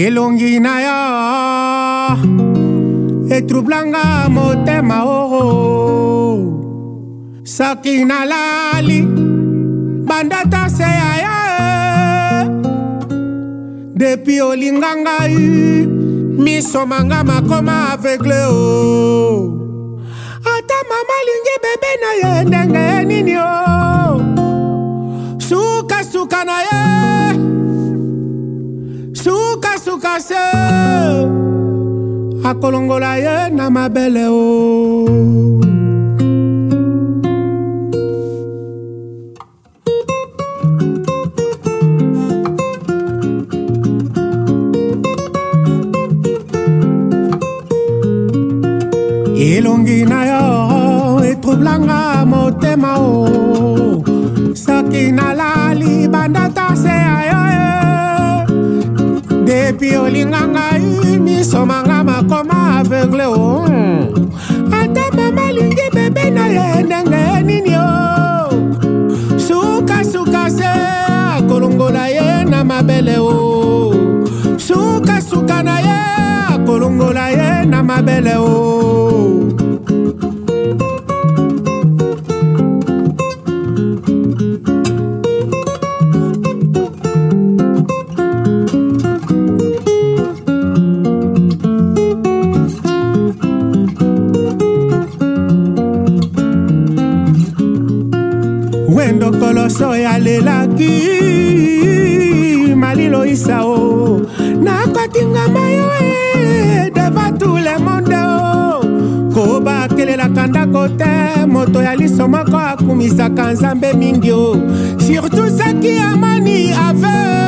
elongi na yo etroublanga motema oo soki nalali bandata se ya ye depi olinga ngai miso manga makoma aveugle o ata mama alingi bebe na ye ndenge sukasukase akolongola ye na mabele o elongi na yo etroublanga motema o soki nalali banda tase ya yo mokopi olinga ngai misomanga makoma aveugle o ata mama alingi bebe na ye ndenge ya nini o sukasuka se akolongola ye na mabele o sukasuka na ye akolongola ye na mabele o wendo koloso yalelaki malilo isa o nakotingama yo e deva tout le monde o kobakelelaka ndako te moto ya liso moko akumisaka nzambe mingi o surtout soki amani aveugle